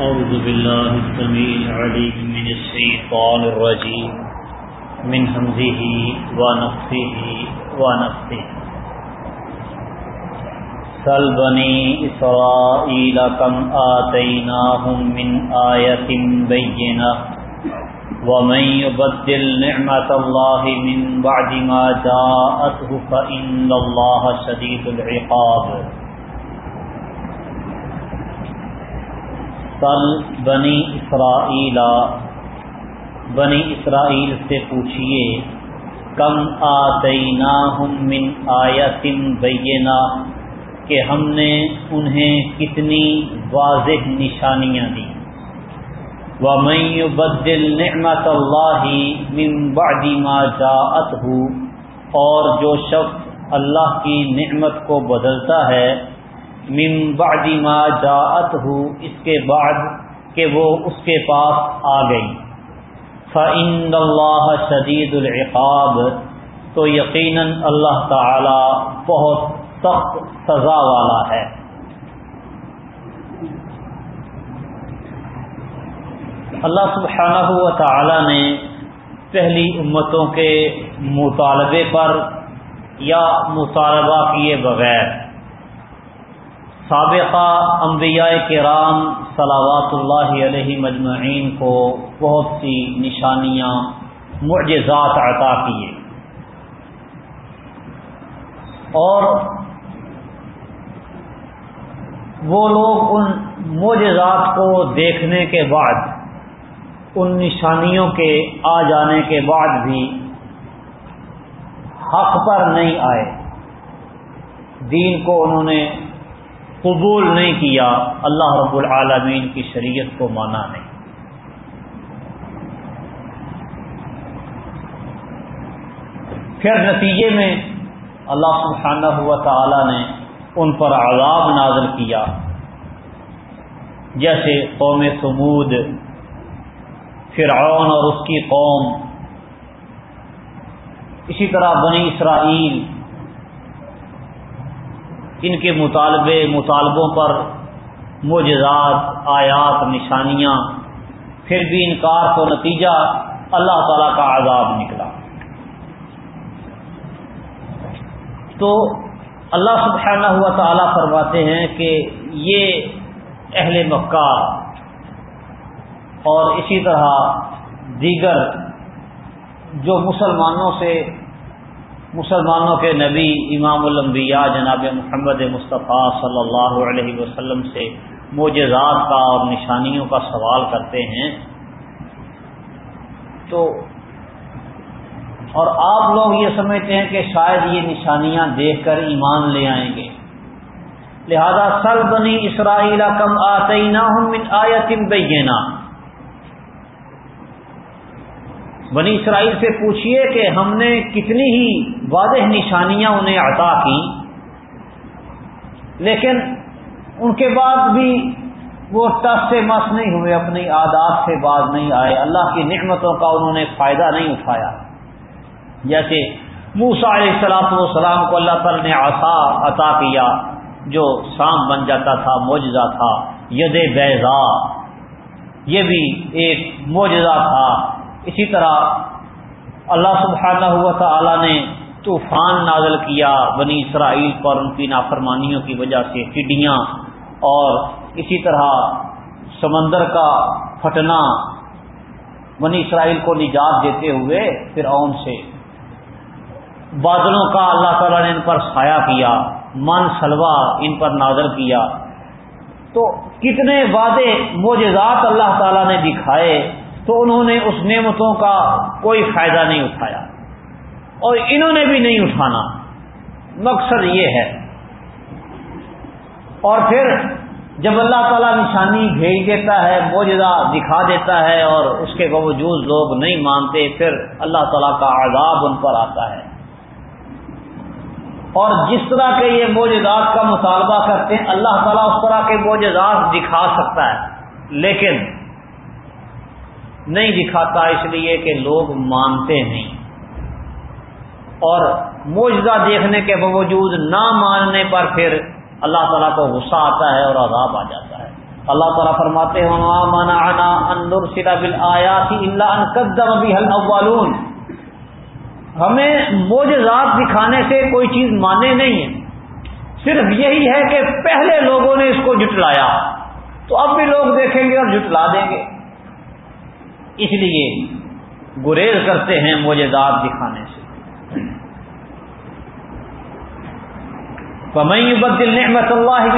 أعوذ بالله السميع العليم من الشيطان الرجيم. من همزه ونفسه ونفسه سل بني إسرائيل كم آتيناهم من آية بينة. ومن يبدل نعمة الله من بعد ما جاءته فإن الله شديد العقاب. سل بنی اسرائیل بنی اسرائیل سے پوچھئے، کم آتینا ہم من آیتن بینا کہ ہم نے انہیں کتنی واضح نشانیاں دی وَمَن يُبَدِّلْ نِعْمَةَ اللَّهِ مِن بَعْدِ مَا جَاءَتْهُ، اور جو شخص اللہ کی نعمت کو بدلتا ہے من بعد ما جاءتہ اس کے بعد کہ وہ اس کے پاس آ گئی۔ فَإِنَّ اللَّهَ شَدِيدُ الْعِقَابِ۔ تو یقیناً اللہ تعالی بہت سخت سزا والا ہے۔ اللہ سبحانہ و تعالی نے پہلی امتوں کے مطالبے پر یا مطالبہ کیے بغیر سابقہ انبیاء کرام صلوات اللہ علیہ مجمعین کو بہت سی نشانیاں، معجزات عطا کیے۔ اور وہ لوگ ان معجزات کو دیکھنے کے بعد، ان نشانیوں کے آ جانے کے بعد بھی حق پر نہیں آئے۔ دین کو انہوں نے قبول نہیں کیا، اللہ رب العالمین کی شریعت کو مانا نہیں۔ پھر نتیجے میں اللہ سبحانہ ہوا تعالی نے ان پر عذاب نازل کیا۔ جیسے قوم سمود فرعون اور اس کی قوم۔ اسی طرح بنی اسرائیل ان کے مطالبے مطالبوں پر معجزات، آیات، نشانیاں، پھر بھی انکار کو نتیجہ اللہ تعالی کا عذاب نکلا۔ تو اللہ سبحانہ ہوا تعالیٰ فرماتے ہیں کہ یہ اہل مکہ اور اسی طرح دیگر جو مسلمانوں سے مسلمانوں کے نبی، امام الانبیاء جناب محمد مصطفیٰ صلی اللہ علیہ وسلم سے معجزات کا اور نشانیوں کا سوال کرتے ہیں۔ تو اور آپ لوگ یہ سمجھتے ہیں کہ شاید یہ نشانیاں دیکھ کر ایمان لے آئیں گے۔ لہذا سل بنی اسرائیل کم آتے نہ آیتم بینا بنی اسرائیل سے پوچھئے کہ ہم نے کتنی ہی واضح نشانیاں انہیں عطا کی۔ لیکن ان کے بعد بھی وہ ٹس سے مس نہیں ہوئے، اپنی عادات سے باز نہیں آئے۔ اللہ کی نعمتوں کا انہوں نے فائدہ نہیں اٹھایا۔ جیسے موسا علیہ السلام والسلام کو اللہ تعالی نے آسا عطا کیا، جو سام بن جاتا تھا، معجزہ تھا، ید بیضا یہ بھی ایک معجزہ تھا۔ اسی طرح اللہ سبحانہ ہوا تعالی نے طوفان نازل کیا بنی اسرائیل پر ان کی نافرمانیوں کی وجہ سے ٹڈیاں اور اسی طرح سمندر کا پھٹنا بنی اسرائیل کو نجات دیتے ہوئے پھر اون سے۔ بادلوں کا اللہ تعالیٰ نے ان پر سایہ کیا، من سلوا ان پر نازل کیا۔ تو کتنے وعدے معجزات اللہ تعالیٰ نے دکھائے۔ تو انہوں نے اس نعمتوں کا کوئی فائدہ نہیں اٹھایا اور انہوں نے بھی نہیں اٹھانا۔ مقصد یہ ہے۔ اور پھر جب اللہ تعالیٰ نشانی بھیج دیتا ہے موجودہ دکھا دیتا ہے اور اس کے باوجود لوگ نہیں مانتے، پھر اللہ تعالیٰ کا عذاب ان پر آتا ہے۔ اور جس طرح کے یہ موجودات کا مطالبہ کرتے ہیں، اللہ تعالیٰ اس طرح کے موجودات دکھا سکتا ہے۔ لیکن نہیں دکھاتا اس لیے کہ لوگ مانتے نہیں۔ اور موجودہ دیکھنے کے باوجود نہ ماننے پر پھر اللہ تعالیٰ کو غصہ آتا ہے اور عذاب آ جاتا ہے۔ اللہ تعالیٰ فرماتے ہیں ہمیں موجزات دکھانے سے کوئی چیز مانے نہیں ہے۔ صرف یہی ہے کہ پہلے لوگوں نے اس کو جٹلایا تو اب بھی لوگ دیکھیں گے اور جٹلا دیں گے۔ اس لیے گریز کرتے ہیں موجزات دکھانے سے۔ بدل نعمت اللہ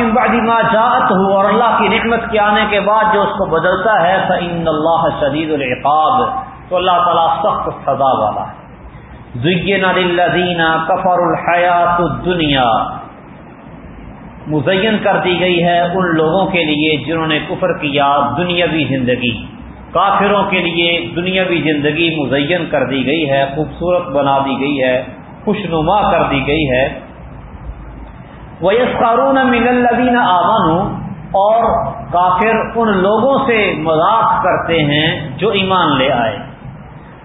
جات ہو اور اللہ کی نعمت کے آنے کے بعد جو اس کو بدلتا ہے فعین اللہ شدید العقاب۔ تو اللہ تعالیٰ سخت سزا والا ہے۔ کفر الحیات دنیا مزین کر دی گئی ہے ان لوگوں کے لیے جنہوں نے کفر کیا دنیاوی زندگی۔ کافروں کے لیے دنیاوی زندگی مزین کر دی گئی ہے، خوبصورت بنا دی گئی ہے، خوشنما کر دی گئی ہے۔ ویس قارون من الدین آمن اور کافر ان لوگوں سے مذاق کرتے ہیں جو ایمان لے آئے۔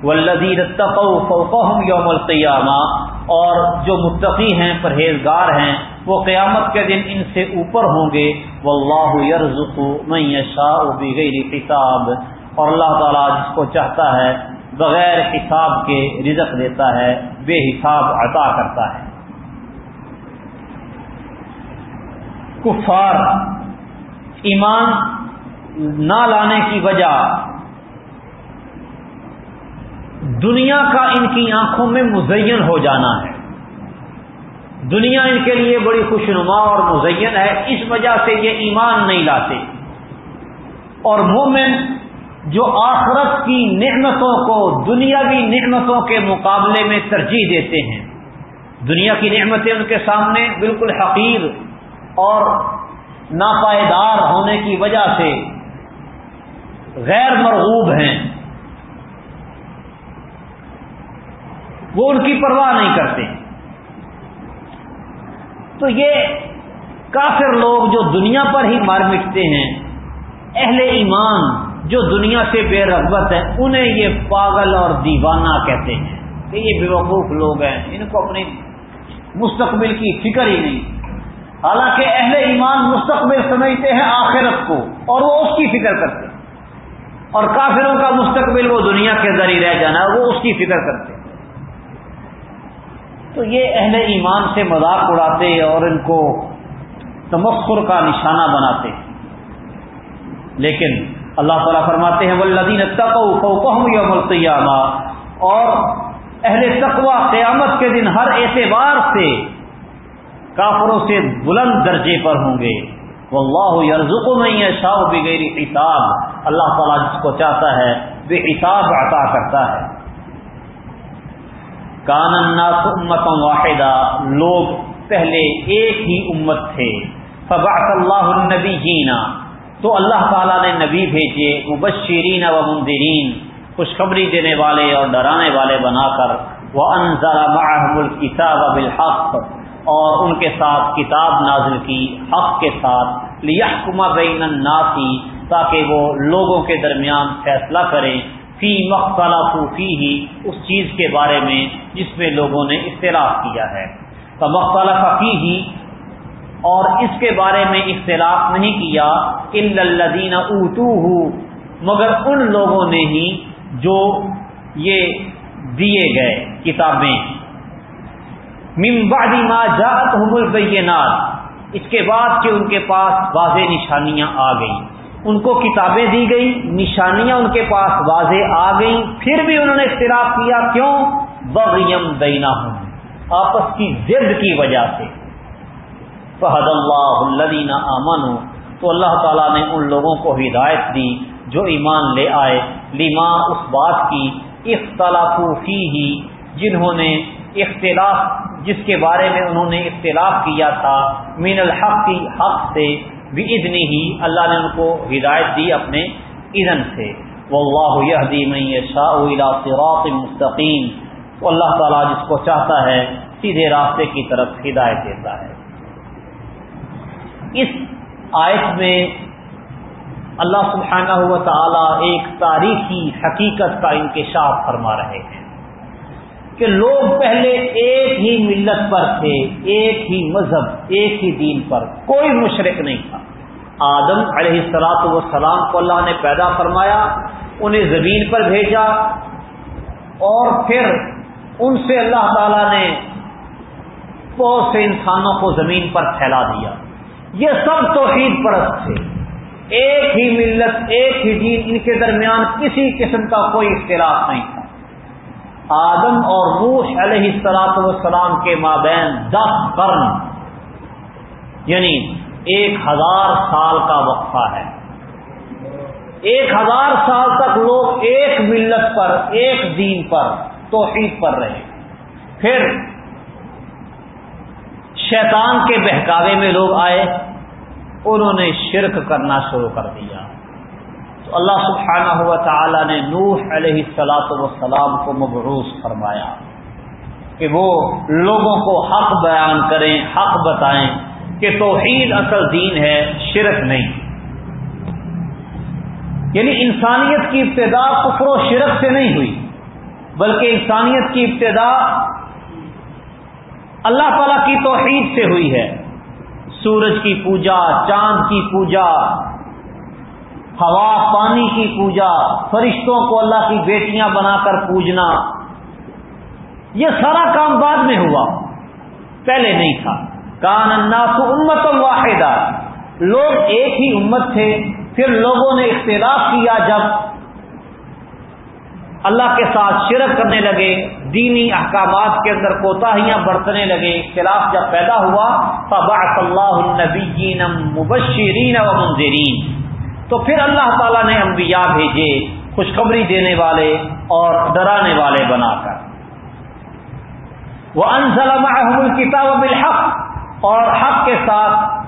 ولدین فوقهم یوم القیامہ اور جو متقی ہیں، پرہیزگار ہیں، وہ قیامت کے دن ان سے اوپر ہوں گے۔ واللہ یرزق من یشاء بغیر حساب۔ اور اللہ تعالیٰ جس کو چاہتا ہے، بغیر حساب کے رزق دیتا ہے، بے حساب عطا کرتا ہے۔ کفار، ایمان نہ لانے کی وجہ دنیا کا ان کی آنکھوں میں مزین ہو جانا ہے۔ دنیا ان کے لیے بڑی خوشنما اور مزین ہے، اس وجہ سے یہ ایمان نہیں لاتے۔ اور مومن جو آخرت کی نعمتوں کو، دنیاوی نعمتوں کے مقابلے میں ترجیح دیتے ہیں۔ دنیا کی نعمتیں ان کے سامنے بالکل حقیر اور ناپائیدار ہونے کی وجہ سے غیر مرغوب ہیں۔ وہ ان کی پرواہ نہیں کرتے۔ تو یہ کافر لوگ جو دنیا پر ہی مار مٹتے ہیں، اہل ایمان جو دنیا سے بے رغبت ہیں، انہیں یہ پاگل اور دیوانہ کہتے ہیں کہ یہ بے وقوف لوگ ہیں۔ ان کو اپنی مستقبل کی فکر ہی نہیں۔ حالانکہ اہل ایمان مستقبل سمجھتے ہیں آخرت کو، اور وہ اس کی فکر کرتے ہیں۔ اور کافروں کا مستقبل وہ دنیا کے ذریعے رہ جانا ہے وہ اس کی فکر کرتے ہیں۔ تو یہ اہل ایمان سے مذاق اڑاتے اور ان کو تمخر کا نشانہ بناتے لیکن اللہ تعالیٰ فرماتے ہیں ولدین یوم القیامہ اور اہل تقوا قیامت کے دن ہر اعتبار سے کافروں سے بلند درجے پر ہوں گے۔ وہ اللہ یرزق میں شاہ بغیر حساب۔ اللہ تعالیٰ جس کو چاہتا ہے، بے حساب عطا کرتا ہے۔ کان الناس امت واحدہ، لوگ پہلے ایک ہی امت تھے۔ فبعث اللہ النبی جینا تو اللہ تعالیٰ نے نبی بھیجے، مبشرین و مندرین خوشخبری دینے والے اور ڈرانے والے بنا کر وہ انضر معہم الکتاب بالحق، اور ان کے ساتھ کتاب نازل کی، حق کے ساتھ لیحکم بین الناسی تاکہ وہ لوگوں کے درمیان فیصلہ کریں فی مختلف فی ہی اس چیز کے بارے میں جس میں لوگوں نے اختلاف کیا ہے۔ تو مختلف فی ہی اور اس کے بارے میں اختلاف نہیں کیا الدین اوتو مگر ان لوگوں نے ہی جو یہ دیے گئے کتابیں۔ ممبادی ما جات البینات اس کے بعد کہ ان کے پاس واضح نشانیاں آ گئیں۔ ان کو کتابیں دی گئی نشانیاں ان کے پاس واضح آ گئیں، پھر بھی انہوں نے اختلاف کیا، کیوں؟ بغیم دینا ہوں آپس کی ضد کی وجہ سے۔ فہد اللہ الدین امن تو اللہ تعالیٰ نے ان لوگوں کو ہدایت دی جو ایمان لے آئے۔ لیما اس بات کی اختلاف فی ہی جنہوں نے اختلاف، جس کے بارے میں انہوں نے اختلاف کیا تھا۔ مین الحق کی حق سے۔ بھی ادنی ہی اللہ نے ان کو ہدایت دی اپنے ادن سے۔ وہ اللہ یہ شاہ صراط مستقیم اللہ تعالیٰ جس کو چاہتا ہے، سیدھے راستے کی طرف ہدایت دیتا ہے۔ اس آیت میں اللہ سبحانہ ہوا تعالیٰ ایک تاریخی حقیقت کا انکشاف فرما رہے ہیں کہ لوگ پہلے ایک ہی ملت پر تھے، ایک ہی مذہب، ایک ہی دین پر، کوئی مشرق نہیں تھا۔ آدم علیہ السلاط وسلام کو اللہ نے پیدا فرمایا، انہیں زمین پر بھیجا اور پھر ان سے اللہ تعالی نے بہت سے انسانوں کو زمین پر پھیلا دیا۔ یہ سب توحید پرست تھے۔ ایک ہی ملت، ایک ہی دین، ان کے درمیان کسی قسم کا کوئی اختلاف نہیں تھا۔ آدم اور روح علیہ السلاط والسلام کے مابین دس قرن یعنی ایک ہزار سال کا وقفہ ہے۔ ایک ہزار سال تک لوگ ایک ملت پر، ایک دین پر توحید پر رہے۔ پھر شیطان کے بہکاوے میں لوگ آئے، انہوں نے شرک کرنا شروع کر دیا۔ تو اللہ سبحانہ ہوا تعالی نے نوح علیہ السلاط وسلام کو مبروس فرمایا کہ وہ لوگوں کو حق بیان کریں، حق بتائیں کہ توحید اصل دین ہے، شرک نہیں۔ یعنی انسانیت کی ابتدا کفر و شرک سے نہیں ہوئی، بلکہ انسانیت کی ابتدا اللہ تعالی کی توحید سے ہوئی ہے۔ سورج کی پوجا، چاند کی پوجا، ہوا، پانی کی پوجا، فرشتوں کو اللہ کی بیٹیاں بنا کر پوجنا، یہ سارا کام بعد میں ہوا۔ پہلے نہیں تھا۔ کان الناس امت واحدہ لوگ ایک ہی امت تھے۔ پھر لوگوں نے اختلاف کیا جب اللہ کے ساتھ شرک کرنے لگے، دینی احکامات کے اندر کوتاہیاں برتنے لگے اختلاف جب پیدا ہوا، فبعث اللہ النبیین مبشرین و منذرین۔ تو پھر اللہ تعالیٰ نے انبیاء بھیجے، خوشخبری دینے والے اور ڈرانے والے بنا کر۔ وہ انسلام کتاب بالحق۔ اور حق کے ساتھ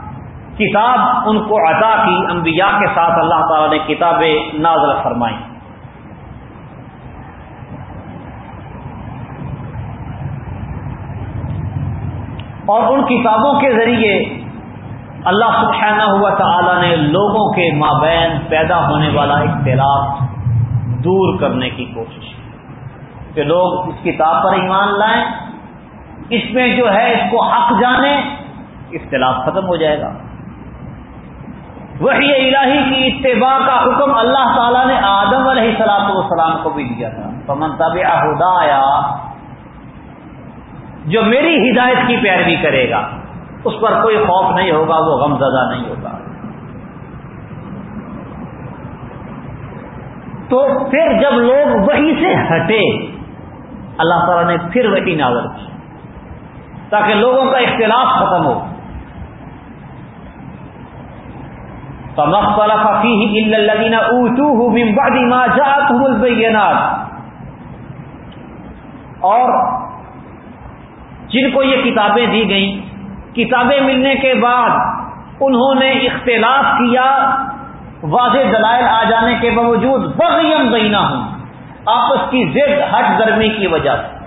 کتاب ان کو عطا کی، انبیاء کے ساتھ اللہ تعالیٰ نے کتابیں نازل فرمائی اور ان کتابوں کے ذریعے اللہ سبحانہ ہوا تعالی نے لوگوں کے مابین پیدا ہونے والا اختلاف دور کرنے کی کوشش کی۔ کہ لوگ اس کتاب پر ایمان لائیں، اس میں جو ہے اس کو حق جانیں اختلاف ختم ہو جائے گا۔ وہی الہی کی اتباع کا حکم اللہ تعالیٰ نے آدم علیہ سلاط والسلام کو بھی دیا تھا۔ پمن طب آیا جو میری ہدایت کی پیروی کرے گا، اس پر کوئی خوف نہیں ہوگا، وہ غم زدہ نہیں ہوگا۔ تو پھر جب لوگ وہی سے ہٹے، اللہ تعالیٰ نے پھر وہی نازل کی، تاکہ لوگوں کا اختلاف ختم ہو۔ مختلف اور جن کو یہ کتابیں دی گئیں۔ کتابیں ملنے کے بعد انہوں نے اختلاف کیا۔ واضح دلائل آ جانے کے باوجود بغیم بینا ہوں آپس کی زد ہٹ گرمی کی وجہ سے۔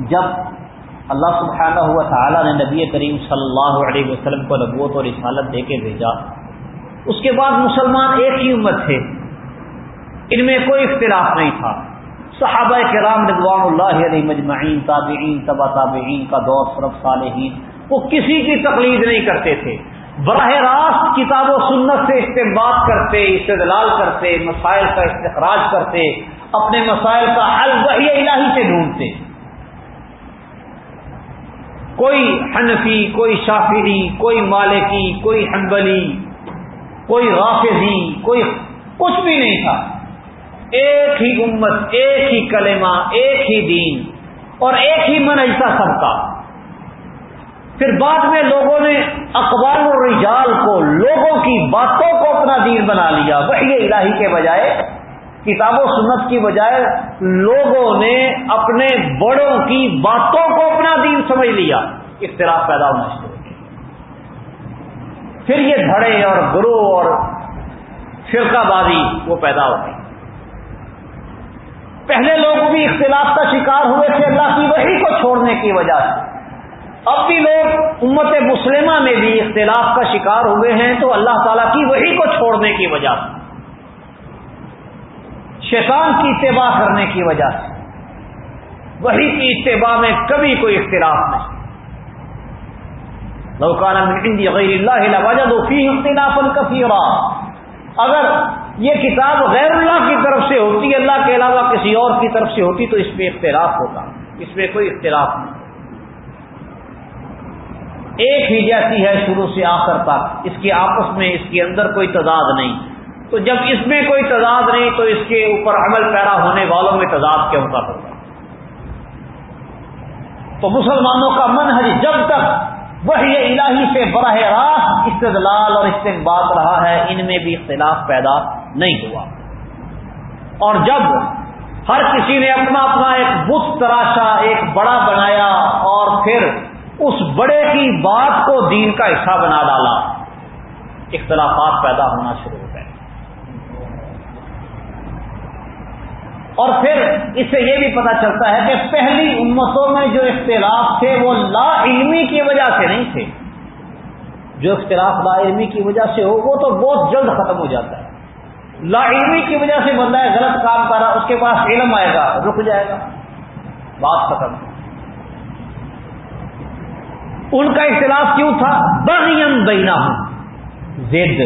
جب اللہ سبحانہ ہوا تعالیٰ نے نبی کریم صلی اللہ علیہ وسلم کو نبوت اور رسالت دے کے بھیجا، اس کے بعد مسلمان ایک ہی امت تھے۔ ان میں کوئی اختلاف نہیں تھا۔ صحابہ کرام رضوان اللہ علیہ مجمعین، تابعین، تبا تابعین کا دور صرف صالحین، وہ کسی کی تقلید نہیں کرتے تھے۔ براہ راست کتاب و سنت سے استعمال کرتے، استدلال کرتے، مسائل کا استخراج کرتے، اپنے مسائل کا حل وحی الہی سے ڈھونڈتے۔ کوئی حنفی، کوئی شافری کوئی مالکی، کوئی حنبلی، کوئی رافضی، کوئی کچھ بھی نہیں تھا۔ ایک ہی امت، ایک ہی کلمہ، ایک ہی دین اور ایک ہی منجتا سب کا پھر بعد میں لوگوں نے اقبال و رجال کو، لوگوں کی باتوں کو اپنا دین بنا لیا۔ وہی الہی کے بجائے، کتاب و سنت کی بجائے لوگوں نے اپنے بڑوں کی باتوں کو اپنا دین سمجھ لیا۔ اختلاف پیدا ہونا شروع پھر یہ دھڑے اور گروہ اور فرقہ بازی وہ پیدا ہو گئی۔ پہلے لوگ بھی اختلاف کا شکار ہوئے تھے اللہ کی وحی کو چھوڑنے کی وجہ سے۔ اب بھی لوگ امت مسلمہ میں بھی اختلاف کا شکار ہوئے ہیں تو اللہ تعالیٰ کی وحی کو چھوڑنے کی وجہ سے۔ شیطان کی اتباع کرنے کی وجہ سے۔ وہی کی اتباع میں کبھی کوئی اختلاف نہیں۔ لوکان غیر اللہ وجد فی اختلاف کثیرا۔ اگر یہ کتاب غیر اللہ کی طرف سے ہوتی اللہ کے علاوہ کسی اور کی طرف سے ہوتی تو اس میں اختلاف ہوتا، اس میں کوئی اختلاف نہیں۔ ایک ہی جیسی ہے شروع سے آخر تک، اس کے آپس میں، اس کے اندر کوئی تضاد نہیں۔ تو جب اس میں کوئی تضاد نہیں تو اس کے اوپر عمل پیرا ہونے والوں میں تضاد کیوں کا ہوگا؟ تو مسلمانوں کا من ہے جب تک وہ الہی سے براہ راست استدلال اور استقبال رہا ہے، ان میں بھی اختلاف پیدا نہیں ہوا۔ اور جب ہر کسی نے اپنا اپنا ایک بت تراشا، ایک بڑا بنایا اور پھر اس بڑے کی بات کو دین کا حصہ بنا ڈالا۔ اختلافات پیدا ہونا شروع ہو گئے۔ اور پھر اس سے یہ بھی پتا چلتا ہے کہ پہلی امتوں میں جو اختلاف تھے، وہ لا علمی کی وجہ سے نہیں تھے۔ جو اختلاف لا علمی کی وجہ سے ہو، وہ تو بہت جلد ختم ہو جاتا ہے۔ لا علمی کی وجہ سے بندہ ہے، غلط کام کر رہا اس کے پاس علم آئے گا، رک جائے گا۔ بات ختم۔ ان کا اختلاف کیوں تھا؟ بغیم بینا زد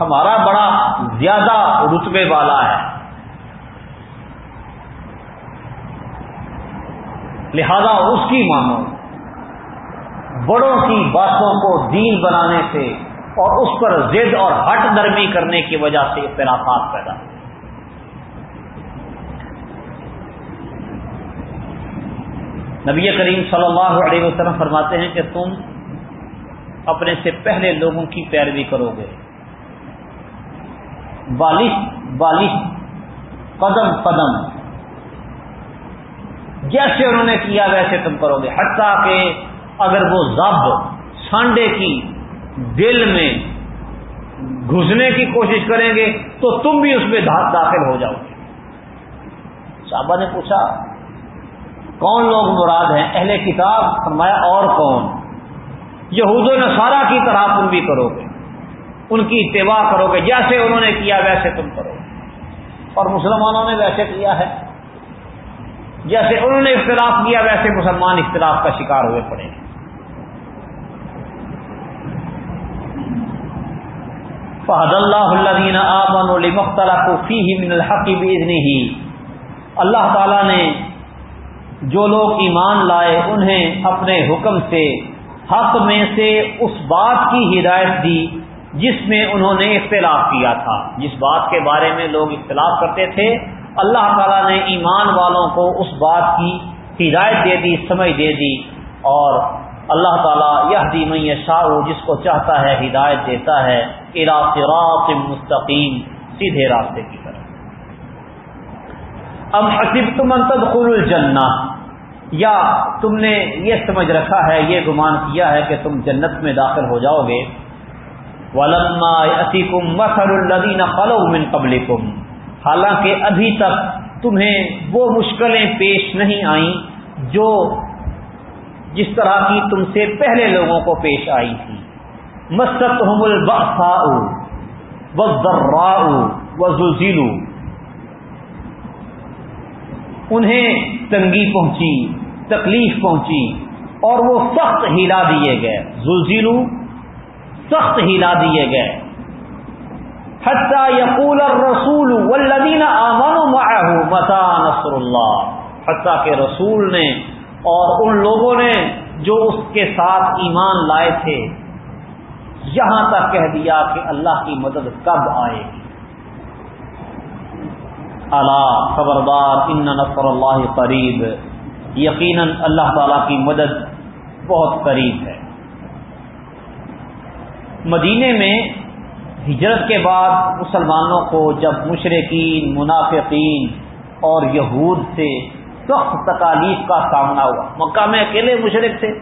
ہمارا بڑا زیادہ رتبے والا ہے۔ لہذا اس کی مانو۔ بڑوں کی باتوں کو دین بنانے سے اور اس پر زد اور ہٹ نرمی کرنے کی وجہ سے اختلافات پیدا نبی کریم صلی اللہ علیہ وسلم فرماتے ہیں کہ تم اپنے سے پہلے لوگوں کی پیروی کرو گے بالش بالش قدم قدم۔ جیسے انہوں نے کیا ویسے تم کرو گے حتیٰ کہ اگر وہ ضب سانڈے کی دل میں گھسنے کی کوشش کریں گے تو تم بھی اس میں داخل ہو جاؤ گے۔ صاحبہ نے پوچھا، کون لوگ مراد ہیں؟ اہل کتاب؟ فرمایا، اور کون؟ یہود و نصارہ کی طرح تم بھی کرو گے۔ ان کی اتباع کرو گے، جیسے انہوں نے کیا، ویسے تم کرو گے۔ اور مسلمانوں نے ویسے کیا ہے۔ جیسے انہوں نے اختلاف کیا، ویسے مسلمان اختلاف کا شکار ہوئے پڑے۔ فہد اللہ اللہ آمن مختلف فی من الحقی بھی ہی اللہ تعالی نے جو لوگ ایمان لائے، انہیں اپنے حکم سے، حق میں سے اس بات کی ہدایت دی جس میں انہوں نے اختلاف کیا تھا۔ جس بات کے بارے میں لوگ اختلاف کرتے تھے، اللہ تعالیٰ نے ایمان والوں کو اس بات کی ہدایت دے دی، سمجھ دے دی اور اللہ تعالیٰ یہ دی شاہ جس کو چاہتا ہے، ہدایت دیتا ہے اراثرات مستقیم، سیدھے راستے کی طرف۔ اب حسب تم تدخل الجنہ؟ یا تم نے یہ سمجھ رکھا ہے، یہ گمان کیا ہے کہ تم جنت میں داخل ہو جاؤ گے۔ ولما عتیکم مسر الدین خلو من قبل حالانکہ ابھی تک تمہیں وہ مشکلیں پیش نہیں آئیں جو جس طرح کی تم سے پہلے لوگوں کو پیش آئی تھی۔ مست ہم البا و ذرا و انہیں تنگی پہنچی، تکلیف پہنچی اور وہ سخت ہلا دیے گئے۔ زلزلو سخت ہلا دیے گئے۔ حتیٰ یقول الرسول والذین آمنوا معه متا نصر اللہ؟ حتیٰ کہ رسول نے اور ان لوگوں نے جو اس کے ساتھ ایمان لائے تھے، یہاں تک کہہ دیا کہ اللہ کی مدد کب آئے گی۔ اللہ خبردار، ان نصر اللہ قریب۔ یقیناً اللہ تعالی کی مدد بہت قریب ہے۔ مدینے میں ہجرت کے بعد مسلمانوں کو جب مشرقین، منافقین اور یہود سے سخت تکالیف کا سامنا ہوا۔ مکہ میں اکیلے مشرق تھے۔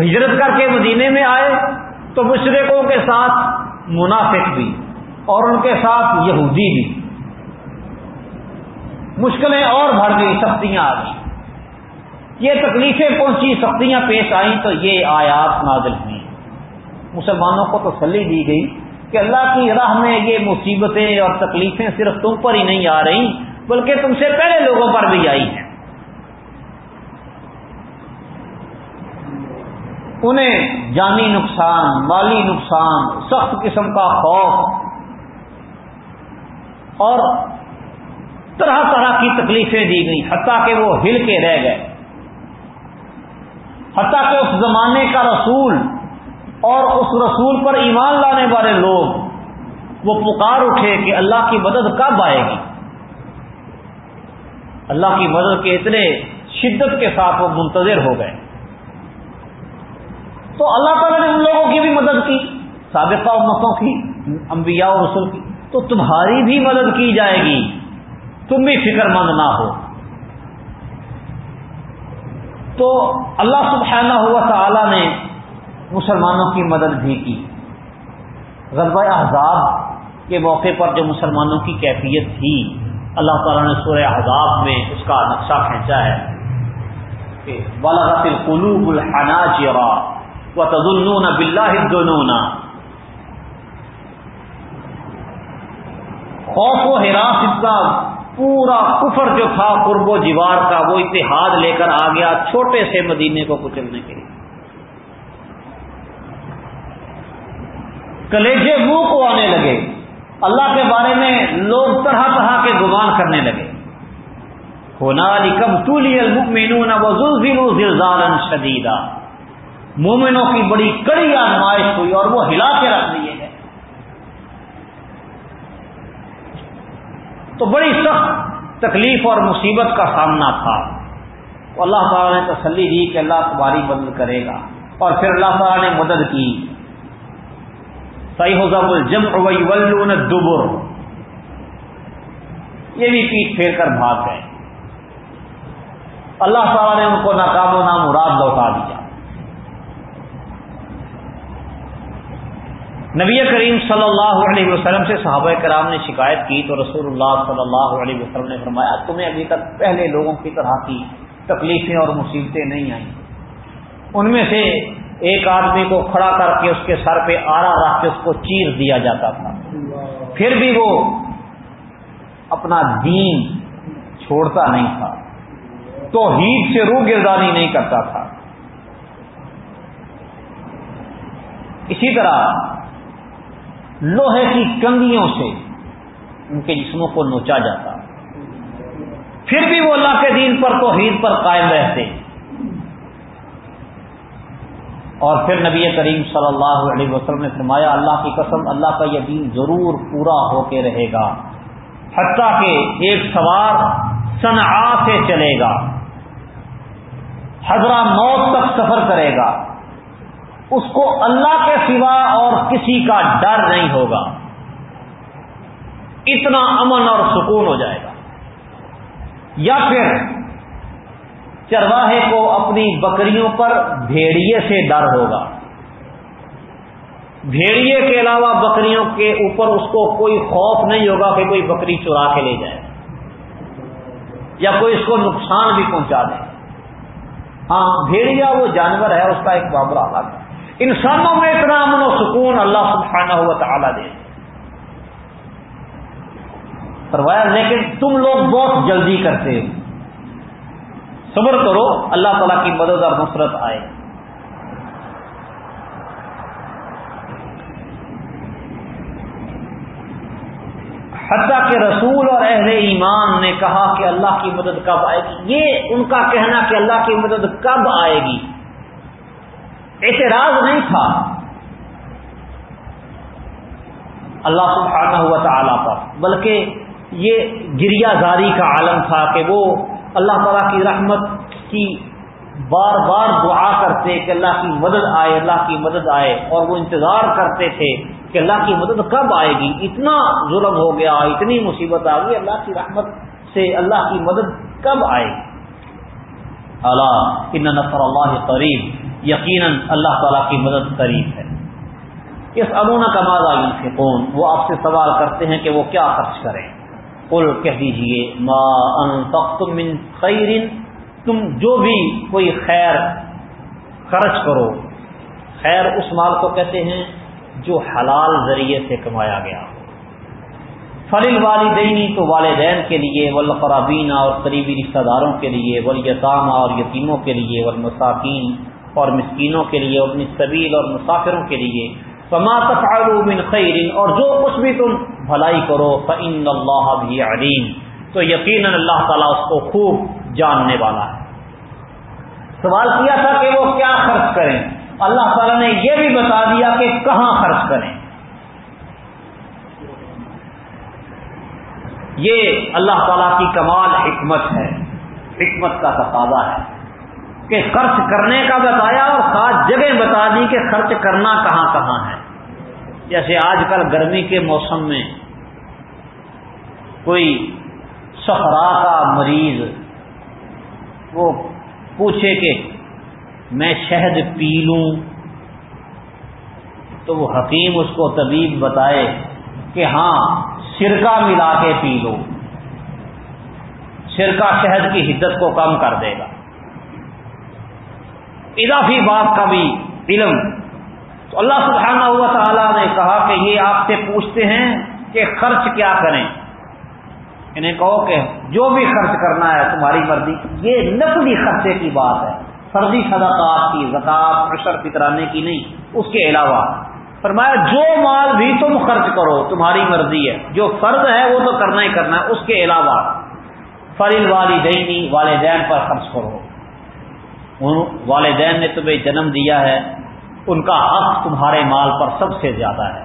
ہجرت کر کے مدینے میں آئے تو مشرقوں کے ساتھ منافق بھی اور ان کے ساتھ یہودی بھی۔ مشکلیں اور بڑھ گئی سختیاں آ گئی یہ تکلیفیں پہنچی سختیاں پیش آئیں تو یہ آیات نازل ہوئی مسلمانوں کو تسلی دی گئی کہ اللہ کی راہ میں یہ مصیبتیں اور تکلیفیں صرف تم پر ہی نہیں آ رہی بلکہ تم سے پہلے لوگوں پر بھی آئی ہیں انہیں جانی نقصان، مالی نقصان، سخت قسم کا خوف اور طرح طرح کی تکلیفیں دی گئی حتیٰ کہ وہ ہل کے رہ گئے۔ حتیٰ کہ اس زمانے کا رسول اور اس رسول پر ایمان لانے والے لوگ وہ پکار اٹھے کہ اللہ کی مدد کب آئے گی۔ اللہ کی مدد کے اتنے شدت کے ساتھ وہ منتظر ہو گئے۔ تو اللہ تعالیٰ نے ان لوگوں کی بھی مدد کی، سابقہ امتوں کی، انبیاء و رسول کی۔ تو تمہاری بھی مدد کی جائے گی۔ تم بھی فکر مند نہ ہو۔ تو اللہ سبحانہ ہوا تعالی نے مسلمانوں کی مدد بھی کی۔ غزبۂ احزاب کے موقع پر جو مسلمانوں کی کیفیت تھی اللہ تعالیٰ نے سورہ احزاب میں اس کا نقشہ کھینچا ہے کہ بالغت القلوب الحناجرا و تدنون باللہ خوف و حراس کا پورا کفر جو تھا، قرب و جیوار کا، وہ اتحاد لے کر آ گیا چھوٹے سے مدینے کو کچلنے کے لیے۔ کلیجے منہ کو آنے لگے۔ اللہ کے بارے میں لوگ طرح طرح کے گمان کرنے لگے۔ ہونا علی کم تولی المؤمنون وزلزلوا شدیدا مومنوں کی بڑی کڑی آزمائش ہوئی اور وہ ہلا کے رکھ دیے گئے۔ تو بڑی سخت تکلیف اور مصیبت کا سامنا تھا۔ تو اللہ تعالیٰ نے تسلی دی کہ اللہ تمہاری مدد کرے گا اور پھر اللہ تعالیٰ نے مدد کی۔ دبر یہ بھی پیٹ پھیر کر بھاگ گئے۔ اللہ تعالیٰ نے ان کو ناکام و نام مراد لوٹا دیا۔ نبی کریم صلی اللہ علیہ وسلم سے صحابہ کرام نے شکایت کی تو رسول اللہ صلی اللہ علیہ وسلم نے فرمایا تمہیں ابھی تک پہلے لوگوں کی طرح کی تکلیفیں اور مصیبتیں نہیں آئیں۔ ان میں سے ایک آدمی کو کھڑا کر کے اس کے سر پہ آرا رکھ کے اس کو چیر دیا جاتا تھا۔ پھر بھی وہ اپنا دین چھوڑتا نہیں تھا۔ تو سے روح گردانی نہیں کرتا تھا۔ اسی طرح لوہے کی کنگیوں سے ان کے جسموں کو نوچا جاتا۔ پھر بھی وہ اللہ کے دین پر توحید پر قائم رہتے۔ اور پھر نبی کریم صلی اللہ علیہ وسلم نے فرمایا، اللہ کی قسم، اللہ کا یہ دین ضرور پورا ہو کے رہے گا، حتیٰ کہ ایک سوار صنعا سے چلے گا، حضرہ موت تک سفر کرے گا، اس کو اللہ کے سوا اور کسی کا ڈر نہیں ہوگا، اتنا امن اور سکون ہو جائے گا۔ یا پھر چرواہے کو اپنی بکریوں پر بھیڑیے سے ڈر ہوگا۔ بھیڑیے کے علاوہ بکریوں کے اوپر اس کو کوئی خوف نہیں ہوگا کہ کوئی بکری چرا کے لے جائے یا کوئی اس کو نقصان بھی پہنچا دے۔ ہاں بھیڑیا وہ جانور ہے، اس کا ایک معاملہ الگ ہے۔ انسانوں میں اتنا امن و سکون اللہ سبحانہ ہوا تعالیٰ دے۔ فرمایا، لیکن تم لوگ بہت جلدی کرتے ہو۔ صبر کرو، اللہ تعالیٰ کی مدد اور نصرت آئے۔ حتیٰ کہ رسول اور اہل ایمان نے کہا کہ اللہ کی مدد کب آئے گی؟ یہ ان کا کہنا کہ اللہ کی مدد کب آئے گی۔ اعتراض نہیں تھا۔ اللہ سبحانہ ہوا تعالیٰ پر، بلکہ یہ گریا زاری کا عالم تھا کہ وہ اللہ تعالیٰ کی رحمت کی بار بار دعا کرتے کہ اللہ کی مدد آئے، اللہ کی مدد آئے، اور وہ انتظار کرتے تھے کہ اللہ کی مدد کب آئے گی؟ اتنا ظلم ہو گیا، اتنی مصیبت آ گئی، اللہ کی رحمت سے اللہ کی مدد کب آئے گی؟ اللہ ان نفر اللہ قریب، یقیناً اللہ تعالیٰ کی مدد قریب ہے۔ اس امونا کا ماضا فکون وہ آپ سے سوال کرتے ہیں کہ وہ کیا خرچ کریں۔ قل کہہ دیجیے، ما انفقتم من خیر تم جو بھی کوئی خیر خرچ کرو، خیر اس مال کو کہتے ہیں جو حلال ذریعے سے کمایا گیا فلیل والدینی تو والدین کے لیے والقرابین اور قریبی رشتہ داروں کے لیے ولیطامہ اور یتیموں کے لیے، والمساکین، اور مسکینوں کے لیے، اپنی طویل اور مسافروں کے لیے۔ فما تفعلوا من خیر اور جو کچھ بھی تم بھلائی کرو، فإن اللہ بھی علیم تو یقیناً اللہ تعالیٰ اس کو خوب جاننے والا ہے۔ سوال کیا تھا کہ وہ کیا خرچ کریں؟ اللہ تعالیٰ نے یہ بھی بتا دیا کہ کہاں خرچ کریں۔ یہ اللہ تعالیٰ کی کمال حکمت ہے۔ حکمت کا تقاضا ہے۔ کہ خرچ کرنے کا بتایا اور خاص جگہ بتا دی کہ خرچ کرنا کہاں کہاں ہے۔ جیسے آج کل گرمی کے موسم میں کوئی سفرا کا مریض وہ پوچھے کہ میں شہد پی لوں، تو وہ حکیم اس کو طبیب بتائے کہ ہاں سرکہ ملا کے پی لو سرکہ شہد کی حدت کو کم کر دے گا۔ اضافی بات کا بھی علم تو اللہ سبحانہ ہوا تعالیٰ نے کہا کہ یہ آپ سے پوچھتے ہیں کہ خرچ کیا کریں۔ انہیں کہو کہ جو بھی خرچ کرنا ہے تمہاری مرضی۔ یہ نقلی خرچے کی بات ہے۔ فرضی صدقات کی، زکات، عشر فطرانے کی نہیں، اس کے علاوہ۔ فرمایا، جو مال بھی تم خرچ کرو، تمہاری مرضی ہے۔ جو فرض ہے وہ تو کرنا ہی کرنا ہے، اس کے علاوہ۔ فریل والدینی والدین پر خرچ کرو۔ والدین نے تمہیں جنم دیا ہے۔ ان کا حق تمہارے مال پر سب سے زیادہ ہے۔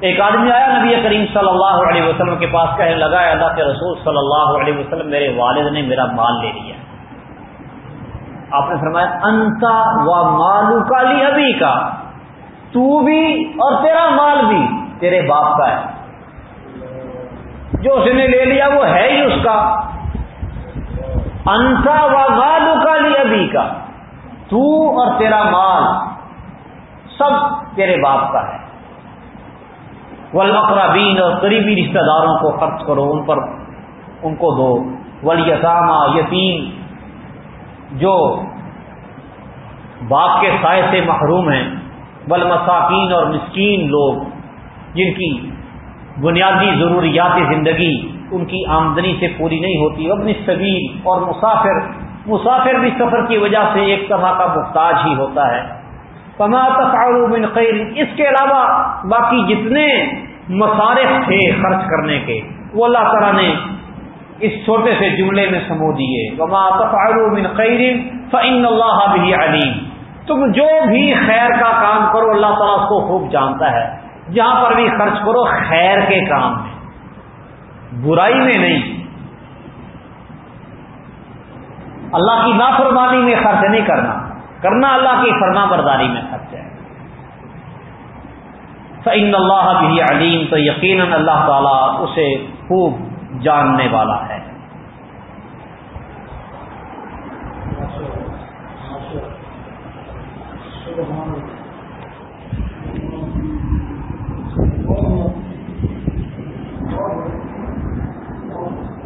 ایک آدمی آیا نبی کریم صلی اللہ علیہ وسلم کے پاس، کہنے لگا اللہ کے رسول صلی اللہ علیہ وسلم، میرے والد نے میرا مال لے لیا آپ نے فرمایا انتا و مالو کا لی ابھی کا تو بھی اور تیرا مال بھی تیرے باپ کا ہے۔ جو اس نے لے لیا وہ ہے ہی اس کا۔ انسا و مالو کا لی ابھی کا تو اور تیرا مال سب تیرے باپ کا ہے۔ ولقرابین اور قریبی رشتہ داروں کو خرچ کرو، ان پر ان کو دو۔ ولیسامہ یتیم، جو باپ کے سائے سے محروم ہیں۔ بل مساکین اور مسکین لوگ، جن کی بنیادی ضروریات زندگی ان کی آمدنی سے پوری نہیں ہوتی۔ اپنی سبیر اور مسافر مسافر بھی سفر کی وجہ سے ایک طرح کا محتاج ہی ہوتا ہے۔ پما من خیر اس کے علاوہ باقی جتنے مصارف تھے خرچ کرنے کے، وہ اللہ تعالیٰ نے اس چھوٹے سے جملے میں سمو دیے۔ وما من خیر فعن اللہ بھی علیم تم جو بھی خیر کا کام کرو، اللہ تعالیٰ اس کو خوب جانتا ہے۔ جہاں پر بھی خرچ کرو، خیر کے کام میں۔ برائی میں نہیں۔ اللہ کی نافرمانی میں خرچ نہیں کرنا۔ کرنا اللہ کی فرما برداری میں خرچ ہے فعن اللہ بھی علیم تو یقیناً اللہ تعالیٰ اسے خوب جاننے والا ہے۔